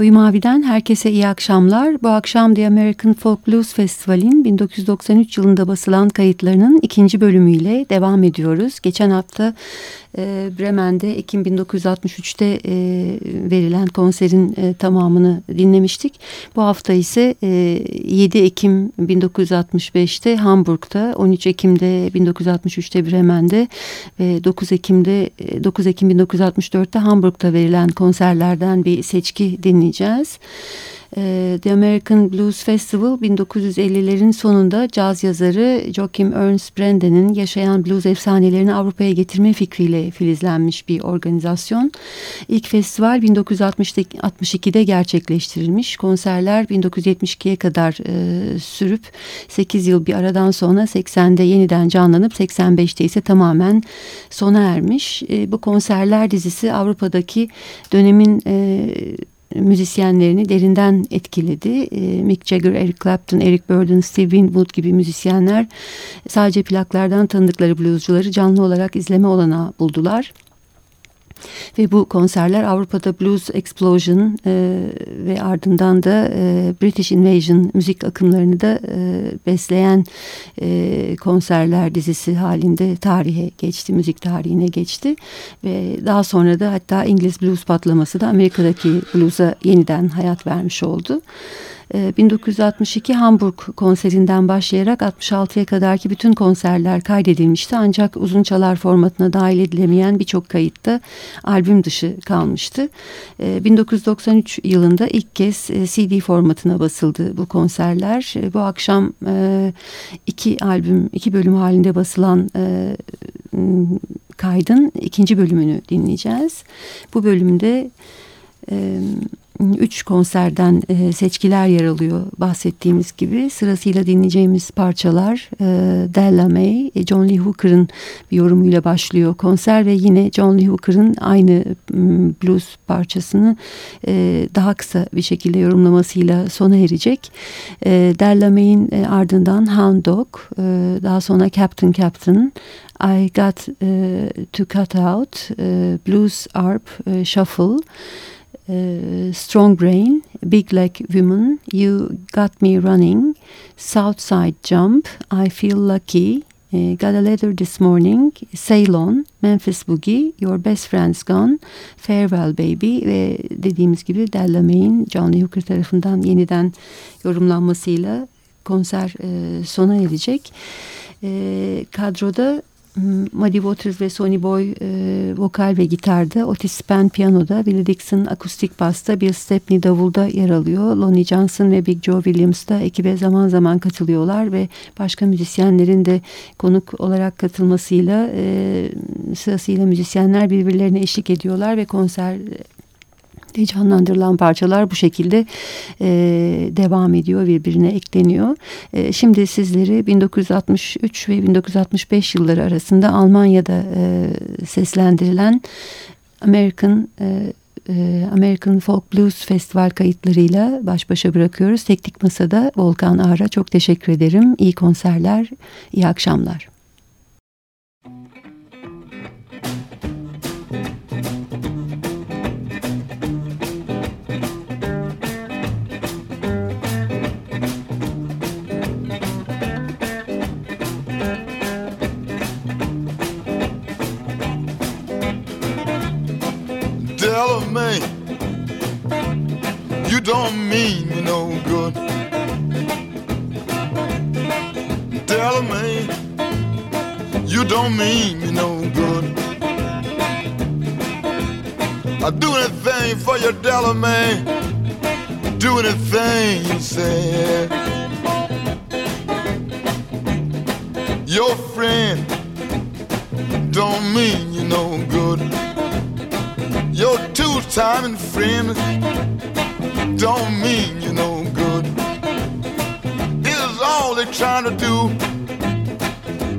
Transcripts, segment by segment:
Koyu Mavi'den herkese iyi akşamlar. Bu akşam The American Folk Blues Festival'in 1993 yılında basılan kayıtlarının ikinci bölümüyle devam ediyoruz. Geçen hafta e, Bremen'de Ekim 1963'te e, verilen konserin e, tamamını dinlemiştik. Bu hafta ise e, 7 Ekim 1965'te Hamburg'da, 13 Ekim'de 1963'te Bremen'de ve 9 Ekim'de 9 Ekim 1964'te Hamburg'da verilen konserlerden bir seçki dinleyeceğiz. Ee, The American Blues Festival 1950'lerin sonunda caz yazarı Joachim Ernst Branden'in yaşayan blues efsanelerini Avrupa'ya getirme fikriyle filizlenmiş bir organizasyon. İlk festival 1962'de gerçekleştirilmiş. Konserler 1972'ye kadar e, sürüp 8 yıl bir aradan sonra 80'de yeniden canlanıp 85'te ise tamamen sona ermiş. E, bu konserler dizisi Avrupa'daki dönemin e, müzisyenlerini derinden etkiledi. E, Mick Jagger, Eric Clapton, Eric Burden, Steve Winwood gibi müzisyenler sadece plaklardan tanıdıkları bluescuları canlı olarak izleme olanağı buldular. Ve bu konserler Avrupa'da Blues Explosion e, ve ardından da e, British Invasion müzik akımlarını da e, besleyen e, konserler dizisi halinde tarihe geçti, müzik tarihine geçti. Ve daha sonra da hatta İngiliz blues patlaması da Amerika'daki blues'a yeniden hayat vermiş oldu. 1962 ee, Hamburg konserinden başlayarak 66'ya kadarki bütün konserler kaydedilmişti. Ancak uzun çalar formatına dahil edilemeyen birçok kayıtta albüm dışı kalmıştı. 1993 ee, yılında ilk kez e, CD formatına basıldı bu konserler. Ee, bu akşam e, iki albüm, iki bölüm halinde basılan e, kaydın ikinci bölümünü dinleyeceğiz. Bu bölümde üç konserden e, seçkiler yer alıyor bahsettiğimiz gibi. Sırasıyla dinleyeceğimiz parçalar e, Della May, e, John Lee Hooker'ın bir yorumuyla başlıyor konser ve yine John Lee Hooker'ın aynı blues parçasını e, daha kısa bir şekilde yorumlamasıyla sona erecek. E, Della May'in e, ardından Hound Dog, e, daha sonra Captain Captain, I Got e, To Cut Out, e, Blues Arp e, Shuffle, Strong Brain, Big Leg Woman, You Got Me Running, Southside Jump, I Feel Lucky, uh, Got a Letter This Morning, Sail On, Memphis Boogie, Your Best Friend's Gone, Farewell Baby ve dediğimiz gibi Della May'in John Lee Hooker tarafından yeniden yorumlanmasıyla konser e, sona erecek. Kadroda Muddy Waters ve Sonny Boy e, vokal ve gitarda, Otis Spann piyanoda, Billy Dixon akustik basta, Bill Stepney davulda yer alıyor. Lonnie Johnson ve Big Joe Williams da ekibe zaman zaman katılıyorlar ve başka müzisyenlerin de konuk olarak katılmasıyla e, sırasıyla müzisyenler birbirlerine eşlik ediyorlar ve konser de canlandırılan parçalar bu şekilde e, devam ediyor, birbirine ekleniyor. E, şimdi sizleri 1963 ve 1965 yılları arasında Almanya'da e, seslendirilen American e, e American Folk Blues Festival kayıtlarıyla baş başa bırakıyoruz. Teknik Masa'da Volkan Ağar'a çok teşekkür ederim. İyi konserler, iyi akşamlar. Mean me no good. Telling me you don't mean me no good. I do anything for you, me. Do anything you say. Your friend don't mean you no good. Your two-timing friend don't mean you no good. This Is all they're trying to do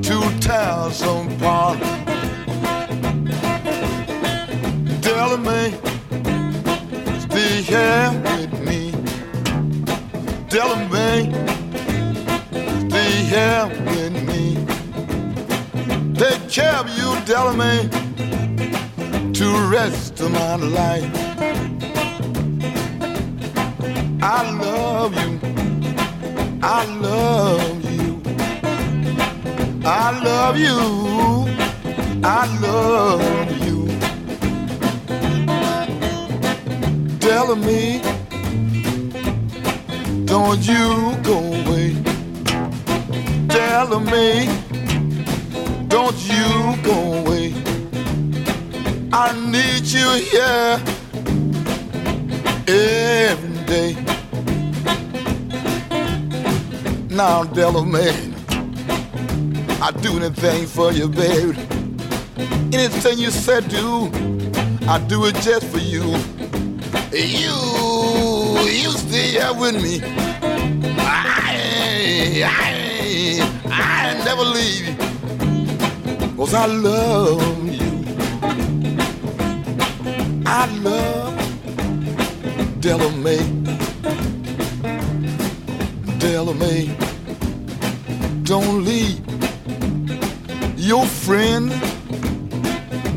to tear apart. Tell me, stay here with me. Tell me, stay here with me. Take care of you, tell me, to rest of my life. I love you. I love you. I love you. I love you. Tell me, don't you go away. Tell me, don't you go away. I need you here every day. Now, Della man, I do anything for you, baby. Anything you said do, I do it just for you. You, you stay here with me. I, I, I never leave you. Cause I love you. I love Della May. Don't leave. Your friend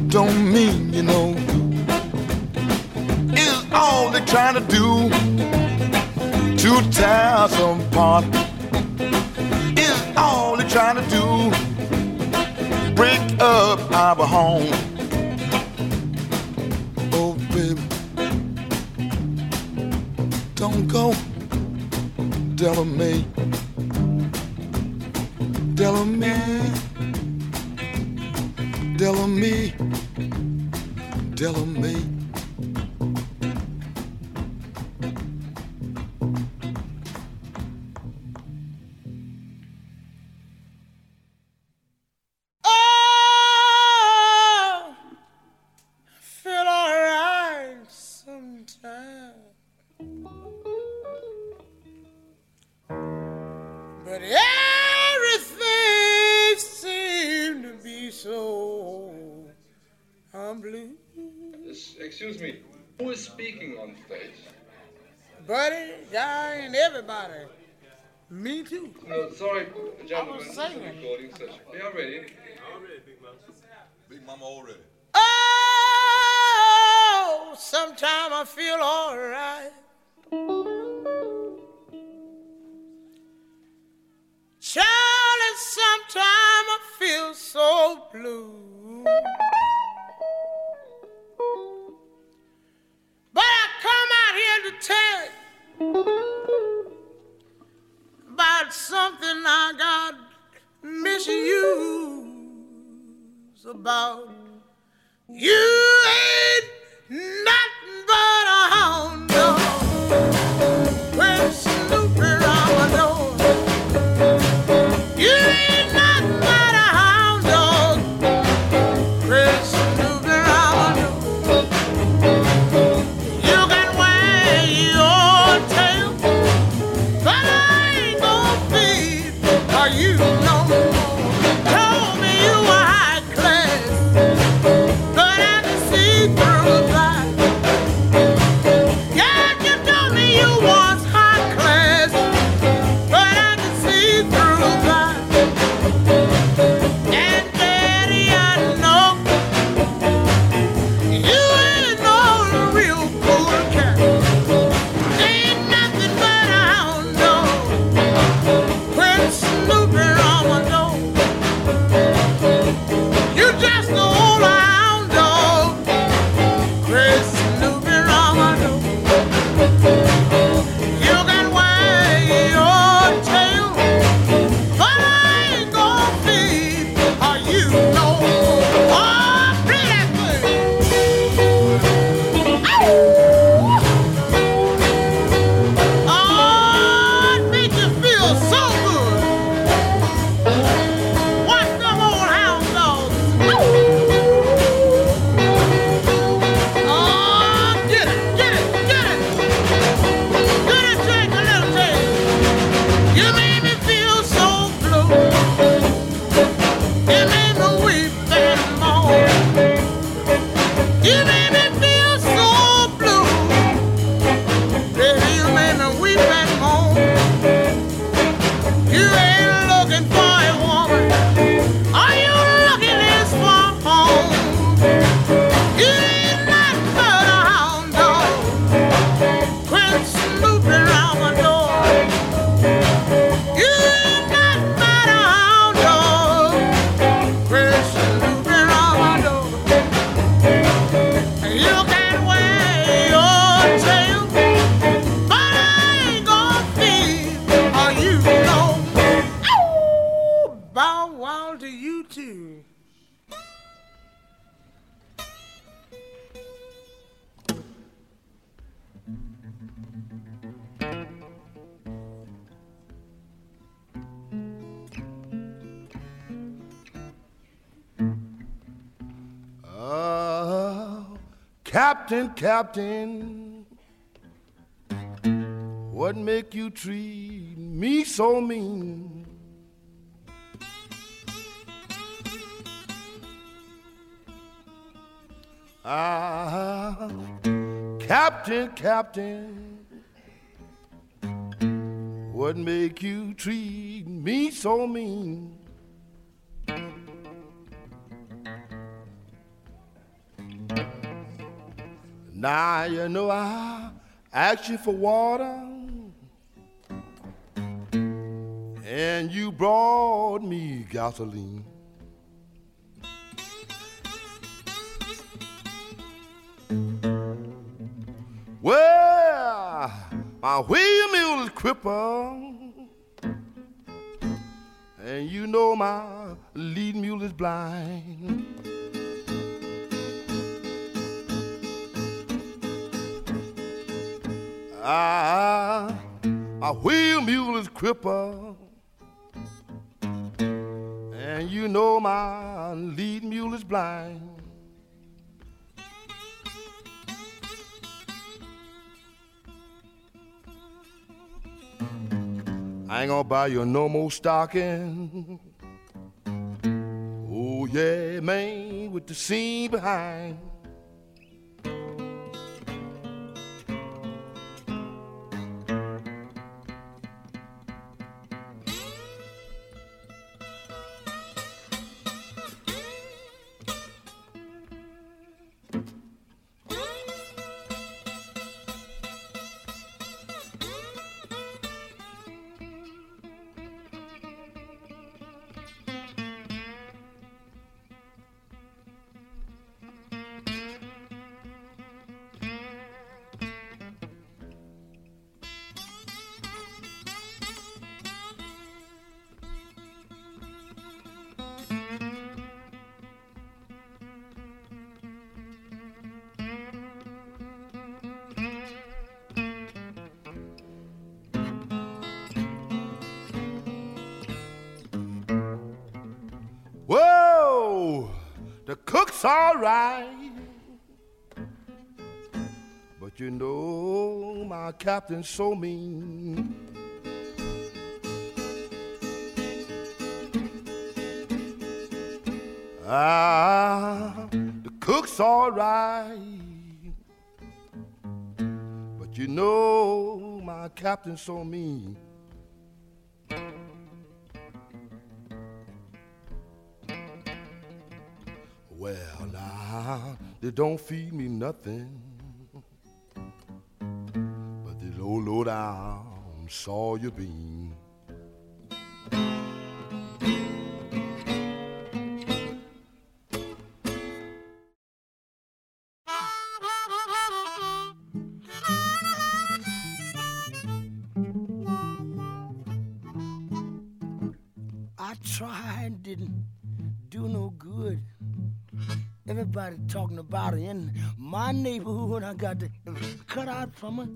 don't mean you know. Is all they're trying to do to tear us apart. Is all they're trying to do break up our home. Oh, baby, don't go. Della May. Della May. Della May. Della May. Buddy, guy, and everybody. Me too. No, sorry, gentlemen, this is a singing. recording session. We are ready. Big Mama already. Oh, sometime I feel alright. Charlie, sometime I feel so blue. But I come out here to tell you about something I got misused about. You ain't nothing but a hound dog. Captain, Captain, what make you treat me so mean? Ah, Captain, Captain, what make you treat me so mean? Now you know I asked you for water, and you brought me gasoline. Well, my wheel mule is crippled, and you know my lead mule is blind. Ah, my wheel mule is crippled, and you know my lead mule is blind. I ain't gonna buy you no more stocking. Oh yeah, man, with the seam behind. Right. But you know my captain's so mean. Ah, the cook's all right. But you know my captain's so mean. They don't feed me nothing but the low, low down saw you bean. Talking about in my neighborhood. I got to cut out from her.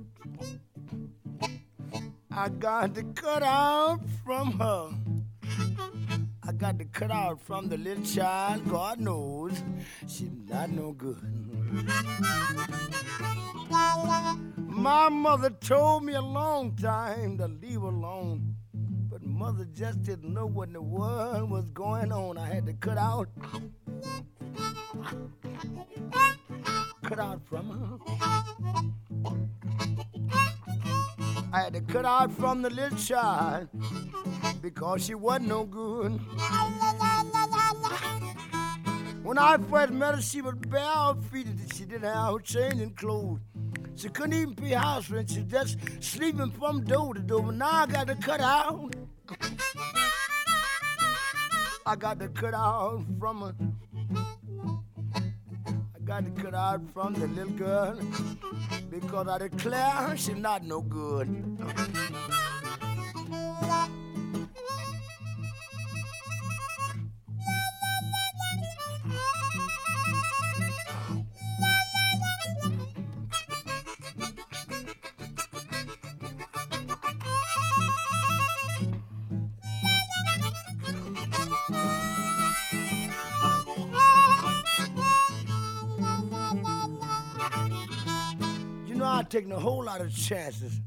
I got to cut out from her. I got to cut out from the little child. God knows she's not no good. My mother told me a long time to leave alone. But mother just didn't know what in the world was going on. I had to cut out. Cut out from her. I had to cut out from the little child because she wasn't no good. When I first met her, she was bare feet. She didn't have her changing clothes. She couldn't even pay house rent. She just sleeping from door to door. But now I got to cut out. I got to cut out from her. Got to cut out from the little girl because I declare she's not no good. Taking a whole lot of chances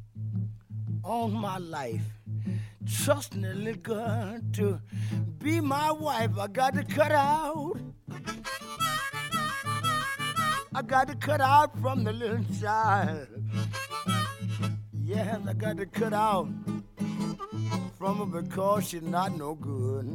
on my life. Trusting a little girl to be my wife. I got to cut out. I got to cut out from the little child. Yes, I got to cut out from her because she's not no good.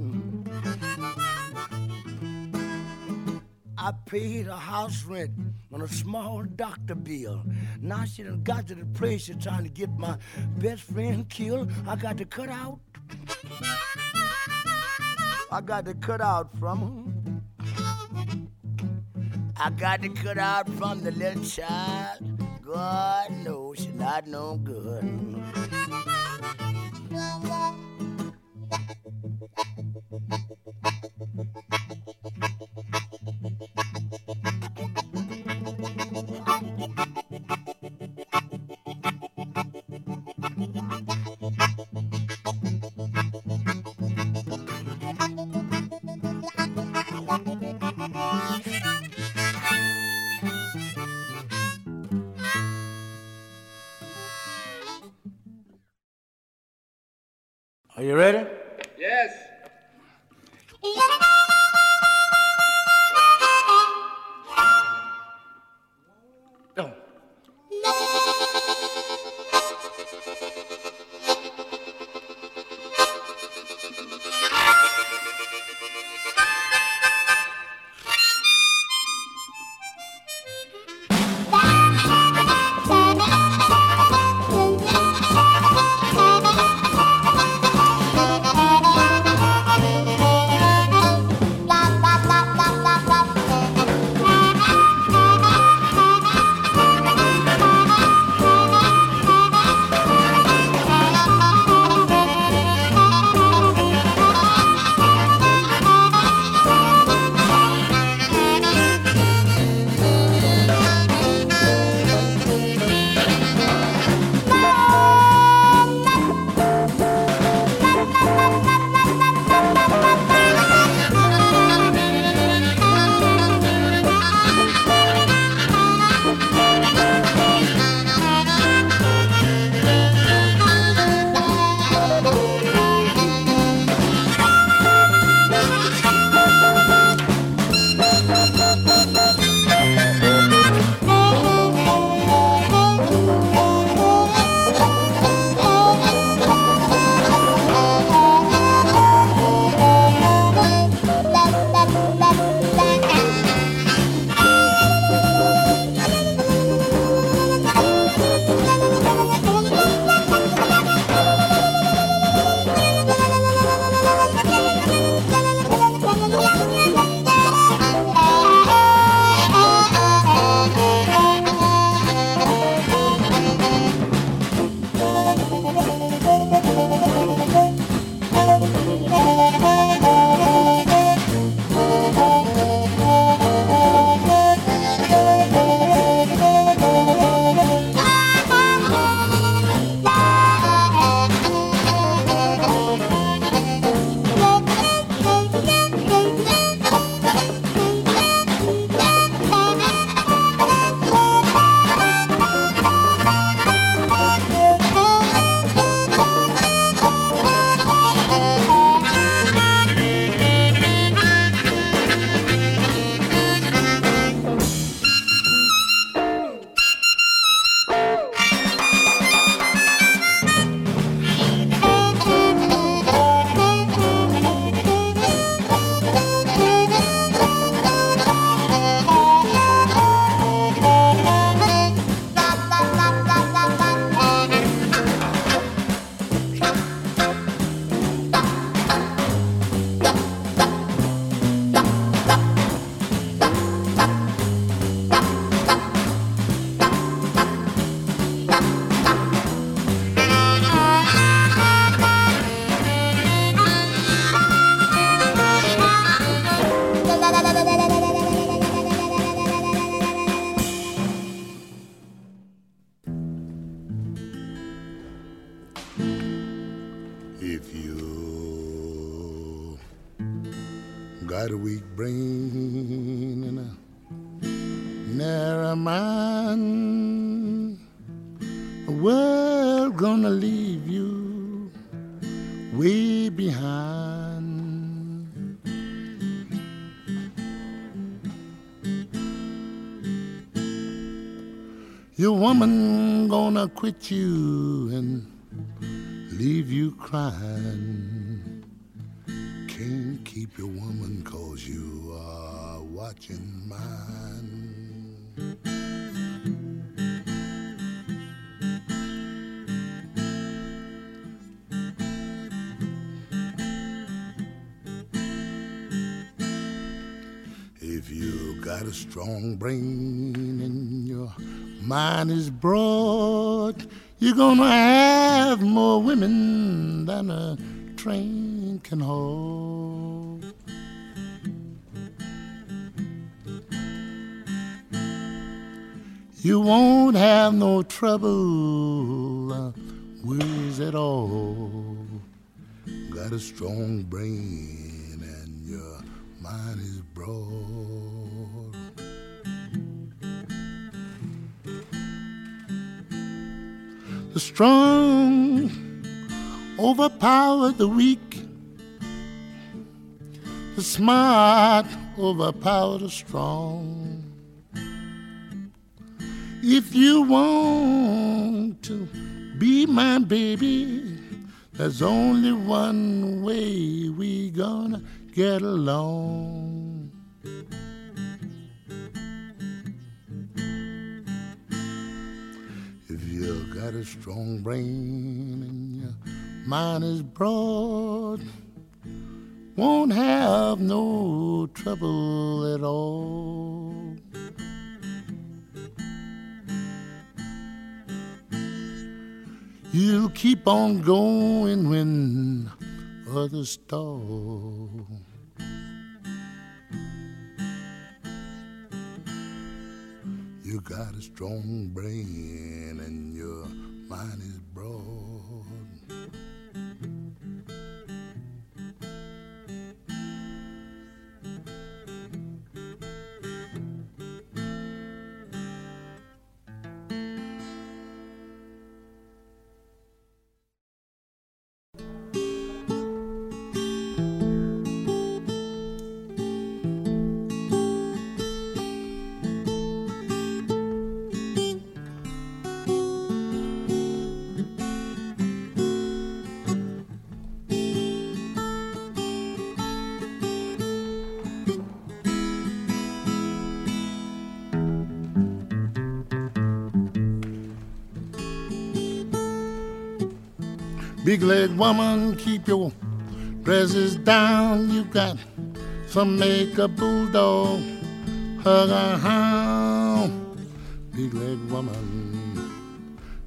I paid a house rent on a small doctor bill. Now she done got to the place she's trying to get my best friend killed. I got to cut out. I got to cut out from her. I got to cut out from the little child. God knows she's not no good. You ready? Quit you and leave you crying. Can't keep your woman cause you are watching mine. If you got a strong brain mind is broad, you're gonna have more women than a train can hold. You won't have no trouble, uh, worries at all. Got a strong brain and your mind is broad. The strong overpower the weak. The smart overpower the strong. If you want to be my baby, there's only one way we gonna get along. Got a strong brain and your mind is broad, won't have no trouble at all. You'll keep on going when others stall. You got a strong brain and your mind is broad. Big leg woman, keep your dresses down. You got some make a bulldog, hug a hound. Big leg woman,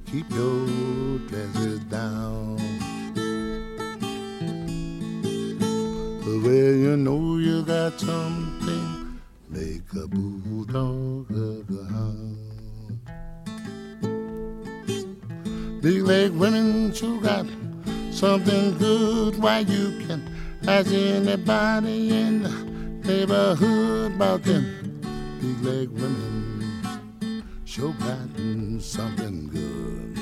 keep your dresses down. Well, you know you got something, make a bulldog, hug a hound. Big leg women who got something good. Why you can ask anybody in the neighborhood about them big leg women. Sure got something good.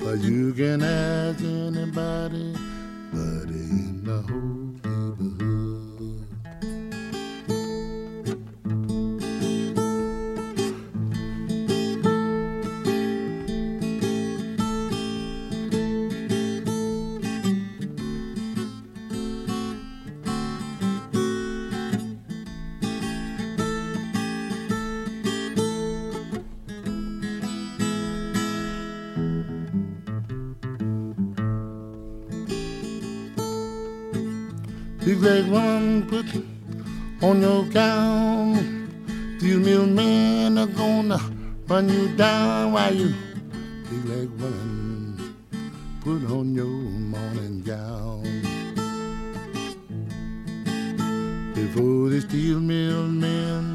But you can ask anybody, but in the whole neighborhood. Big leg woman, put on your gown. These men are gonna run you down while you, big leg woman, put on your morning gown. Before the steel mill men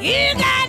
You got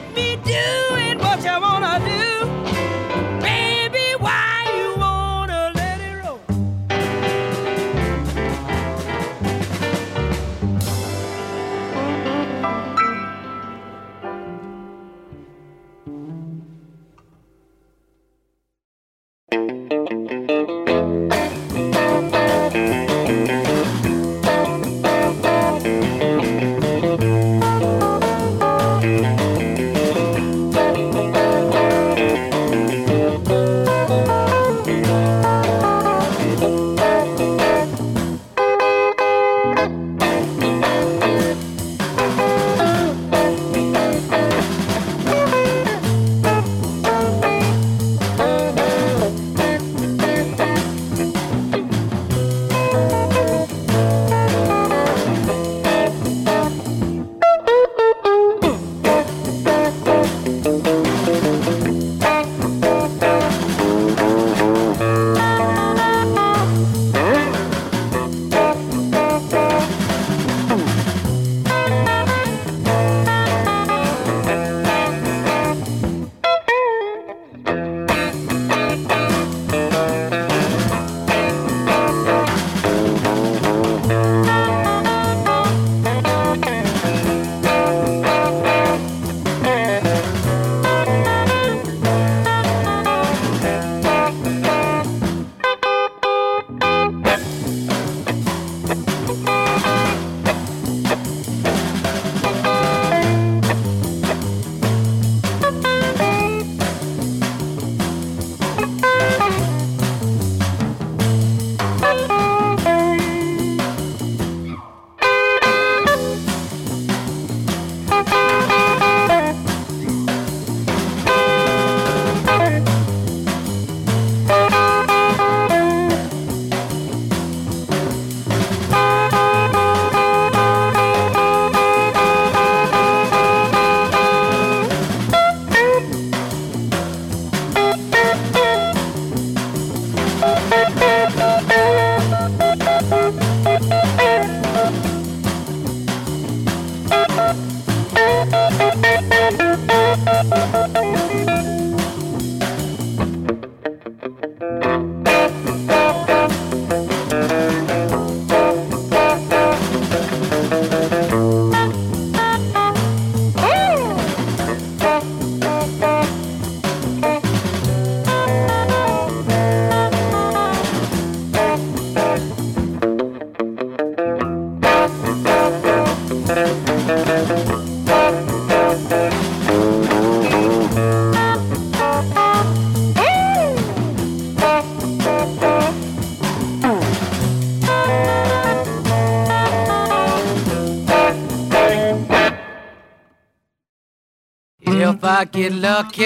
I get lucky.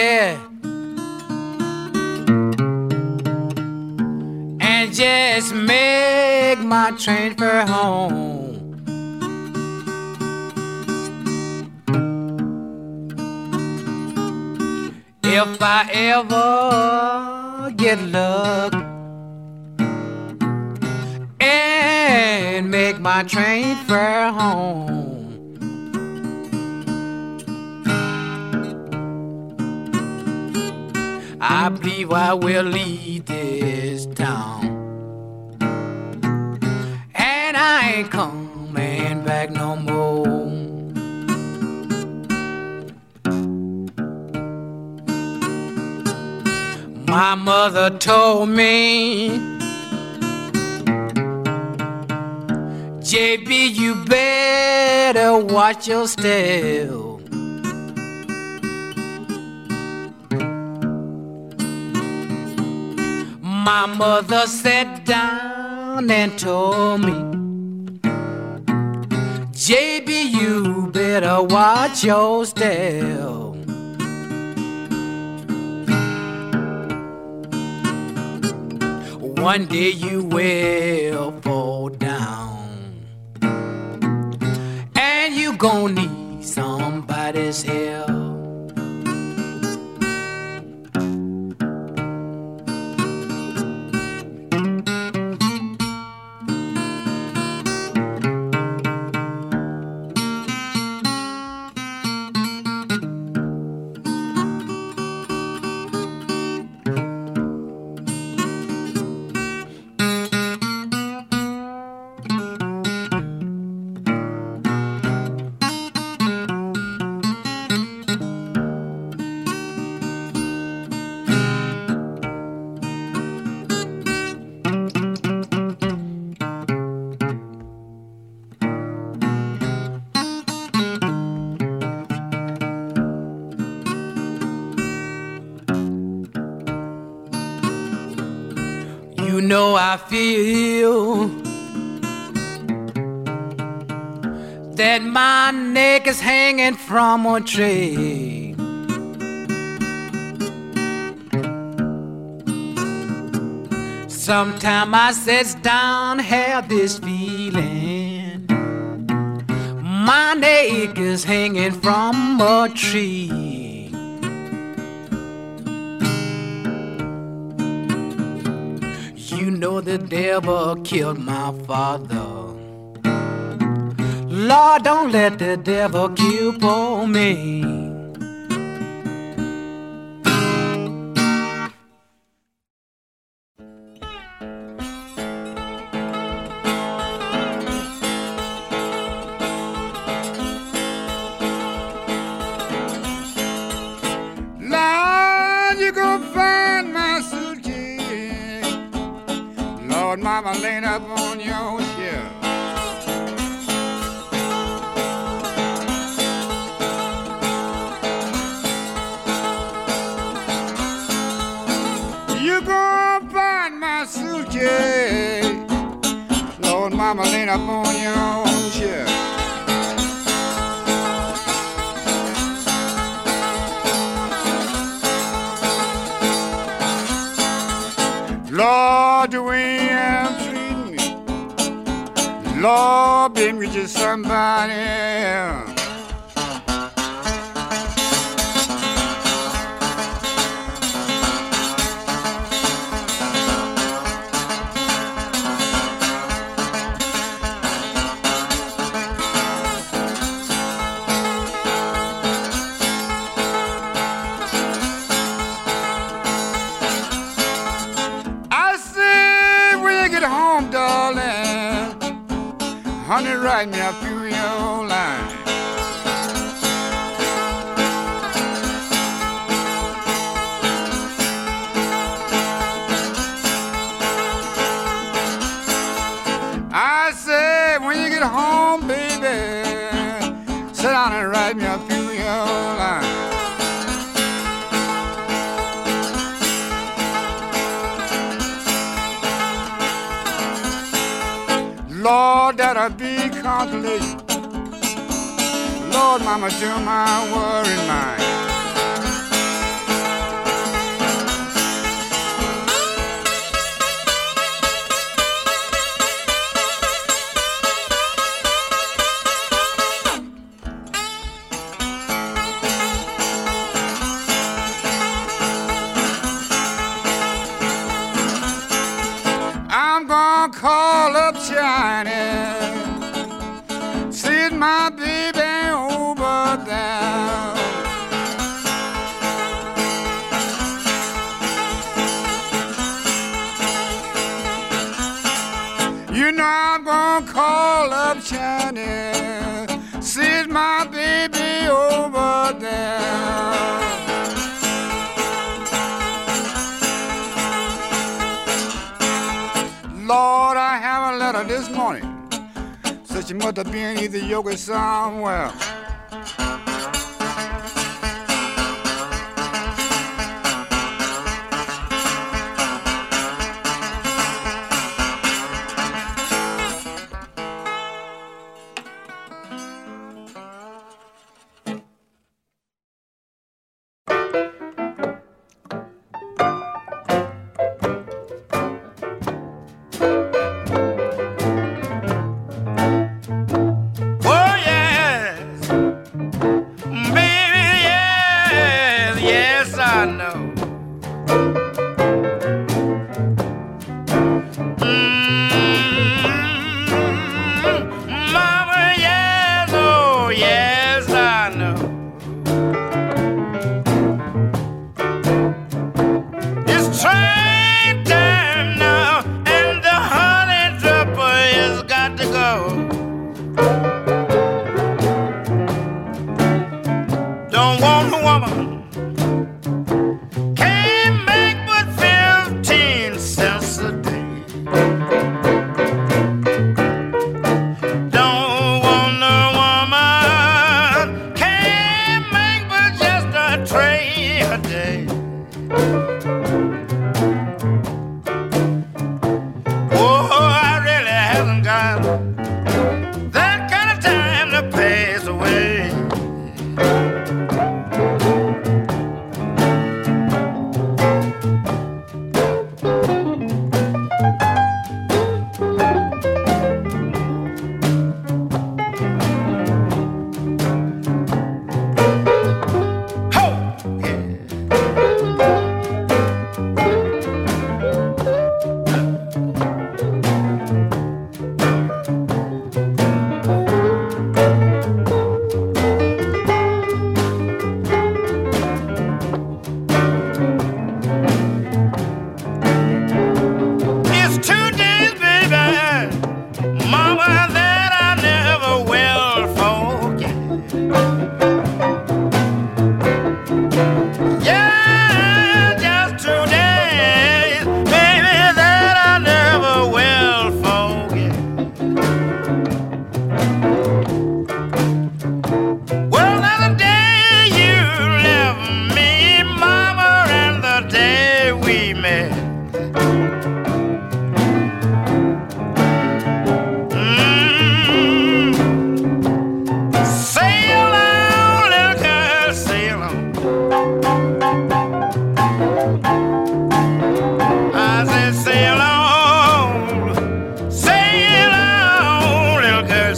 And just make my train for home. If I ever get luck and make my train for home. I believe I will leave this town. And I ain't coming back no more. My mother told me, JB, you better watch your step. My mother sat down and told me, JB, you better watch your step. One day you will fall down, and you gon' need somebody's help. I feel that my neck is hanging from a tree. Sometime I sits down, have this feeling. My neck is hanging from a tree. The devil killed my father. Lord, don't let the devil kill for me. Lord, mama laying up on your shelf. Lord, the way I'm treating me. Lord, with you somebody else. Honey, write Lord, Mama, you're my worry mind. I'm gonna call up China. Said she must have been Ethiopia somewhere.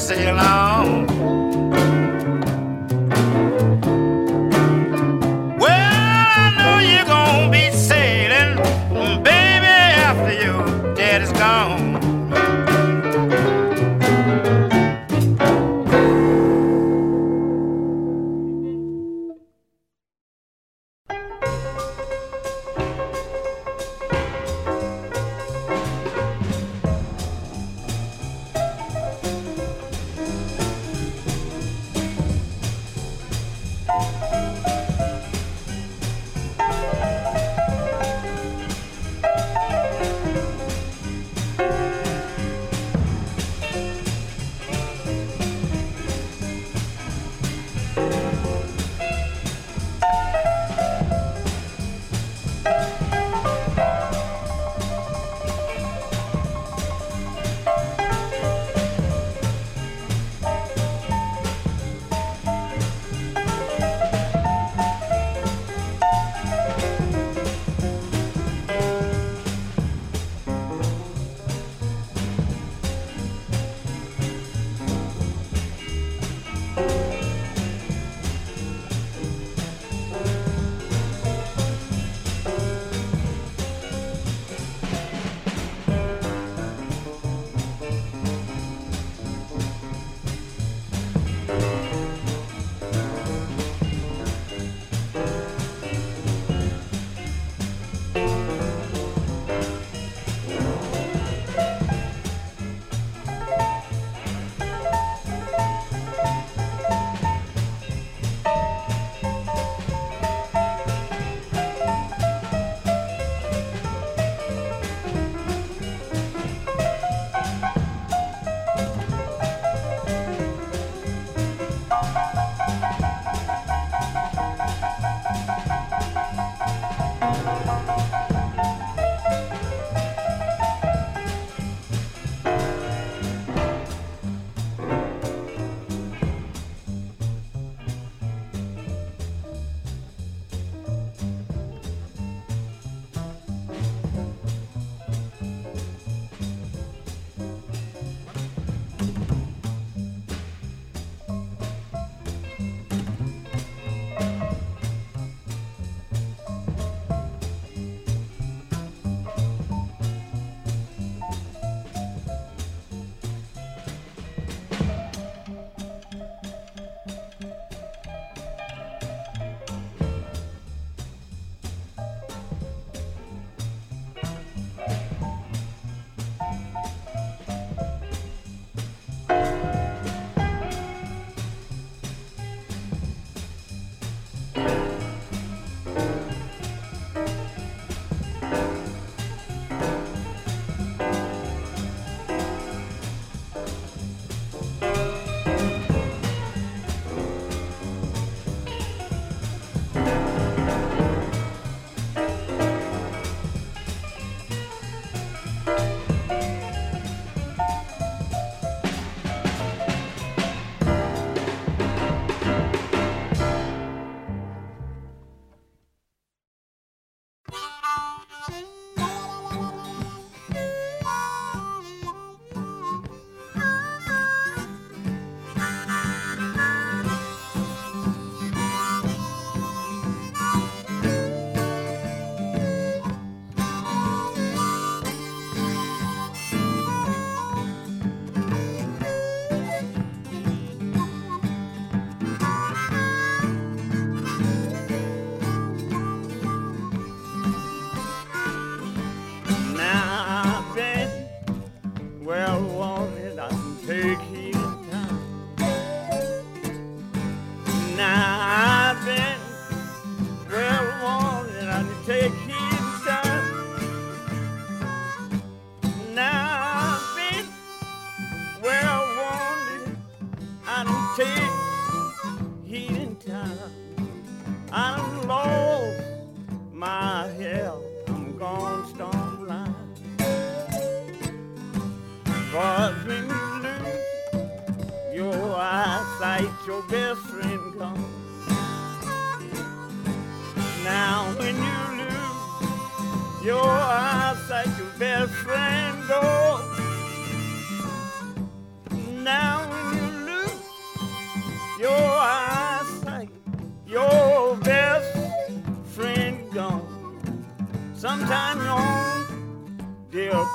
自己捞。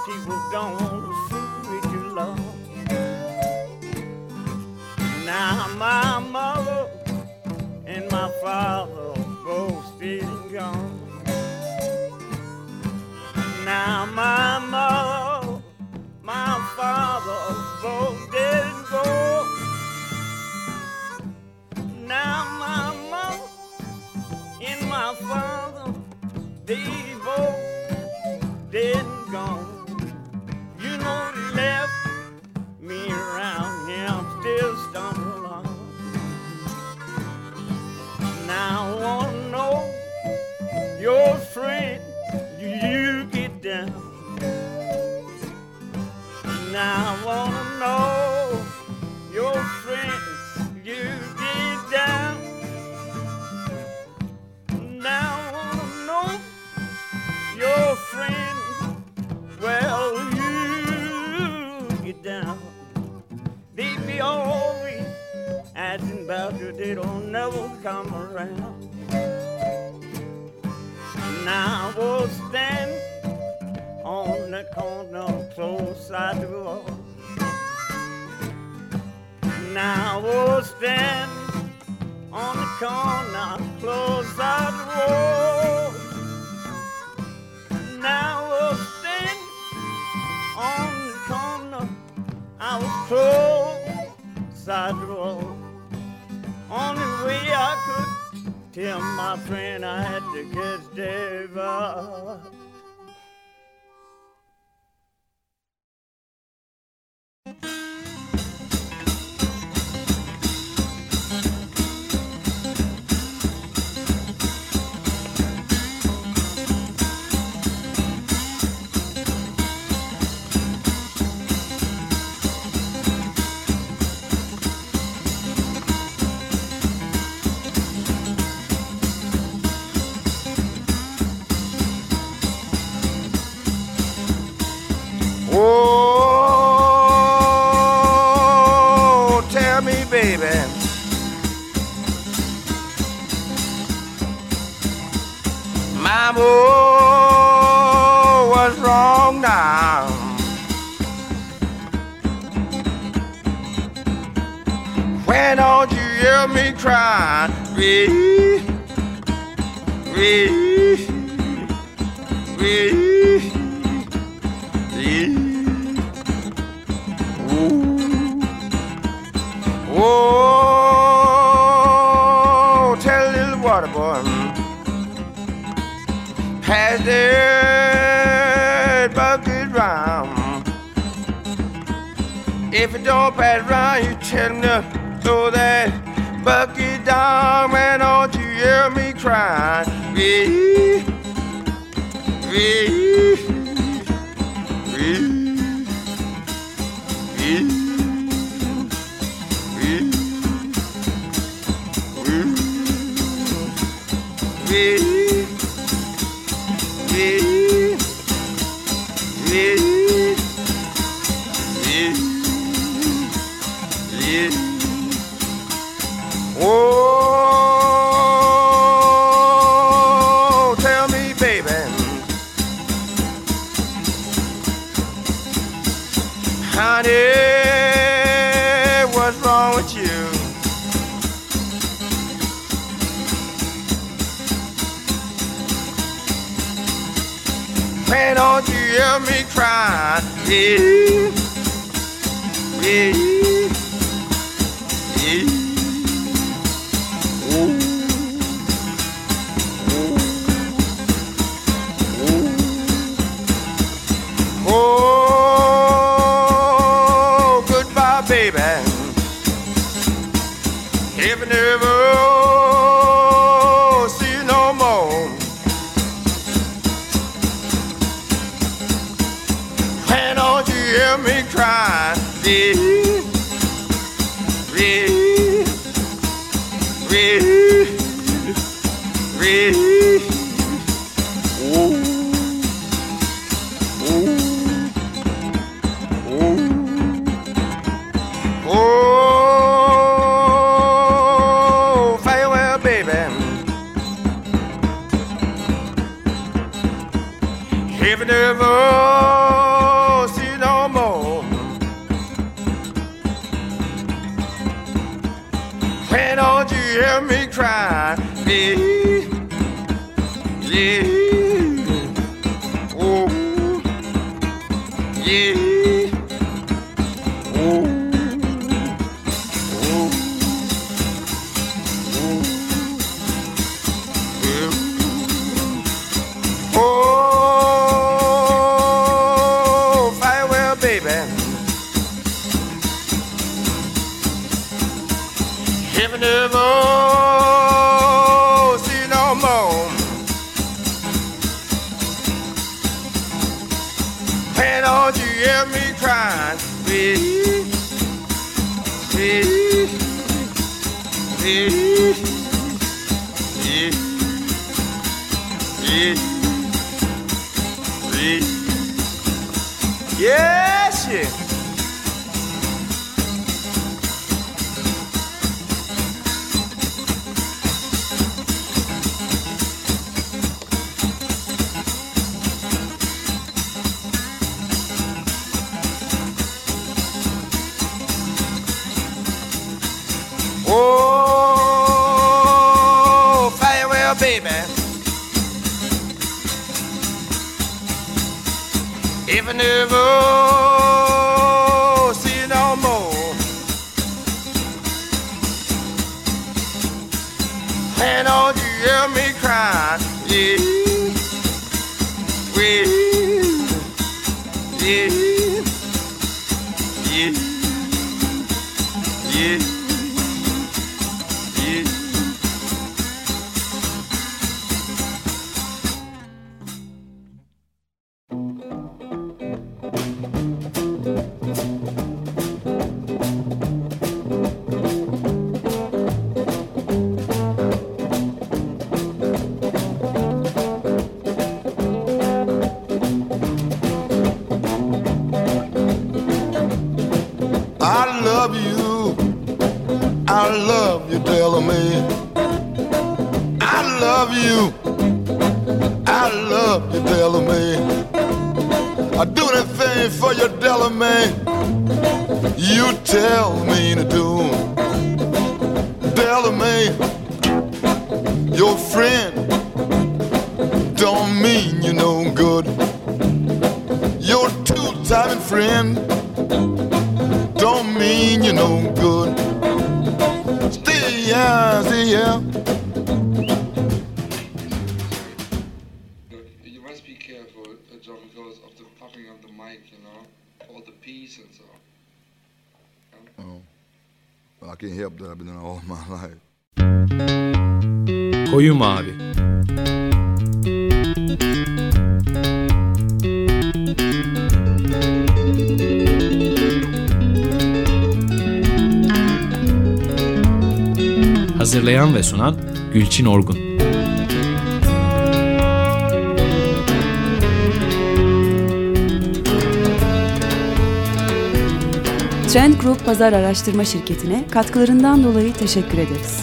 People don't want to fool with you, love. Now my mother and my father both still gone. Now my mother, my father both dead and gone. Now my mother and my father, they your friend, you get down? Now I wanna know your friend, you get down. Now I wanna know your friend, well you get down. They be always asking about you, they don't never come around. Now I was standing on the corner close side the wall. I was standing on the corner close side the wall. Now I was standing on the corner, I was close side the wall. Only way I could tell my friend I had to catch David. Oh, uh, Oh, hear me cry? Yeah, yeah. Yeah. Gülçin Orgun. Trend Group Pazar Araştırma Şirketi'ne katkılarından dolayı teşekkür ederiz.